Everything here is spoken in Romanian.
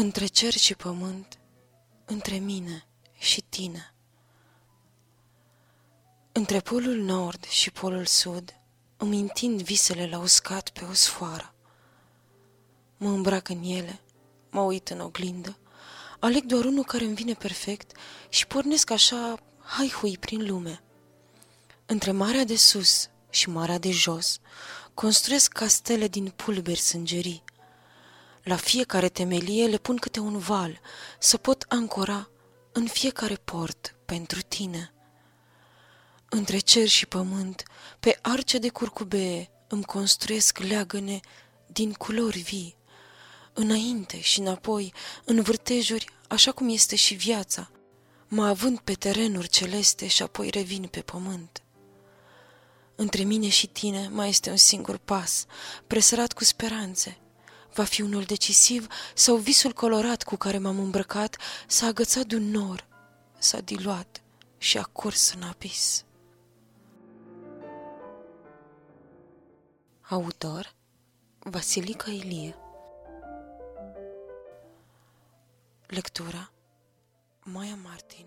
Între cer și pământ, între mine și tine. Între polul nord și polul sud îmi întind visele la uscat pe o sfoară. Mă îmbrac în ele, mă uit în oglindă, aleg doar unul care îmi vine perfect și pornesc așa hui prin lume. Între marea de sus și marea de jos construiesc castele din pulberi sângerii, la fiecare temelie le pun câte un val, să pot ancora în fiecare port pentru tine. Între cer și pământ, pe arce de curcubee, îmi construiesc leagăne din culori vii, înainte și înapoi, în vârtejuri, așa cum este și viața, mă având pe terenuri celeste și apoi revin pe pământ. Între mine și tine mai este un singur pas, presărat cu speranțe – Va fi unul decisiv sau visul colorat cu care m-am îmbrăcat s-a agățat de un nor, s-a diluat și a curs în abis. Autor Vasilica Ilie Lectura Maia Martin